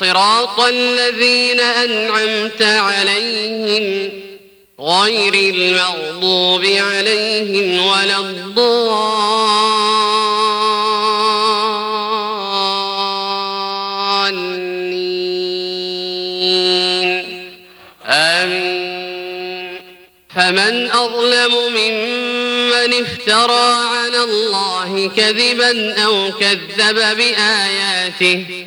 صراط الذين أنعمت عليهم غير المغضوب عليهم ولا الضالين. آمين. فمن أظلم ممن افترى على الله كذبا أو كذب بآياته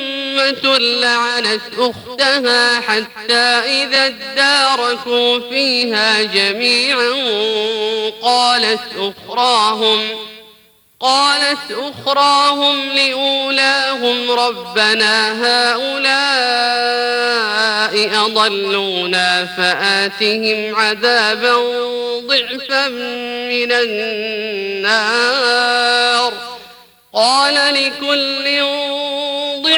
لعنت أختها حتى إذا اداركوا فيها جميعا قالت أخراهم قالت أخراهم لأولاهم ربنا هؤلاء أضلونا فآتهم عذابا ضعفا من النار قال لكل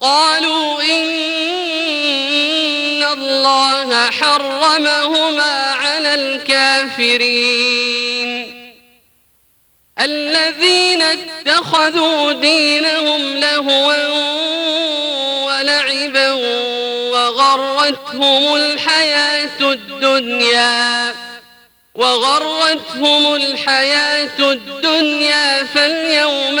قالوا إن الله حرمهما على الكافرين. الذين اتخذوا دينهم لهوا ولعبا وغرتهم الحياة الدنيا وغرتهم الحياة الدنيا فاليوم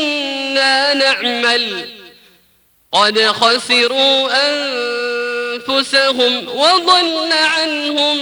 كنا نعمل. قد خسروا أنفسهم وضل عنهم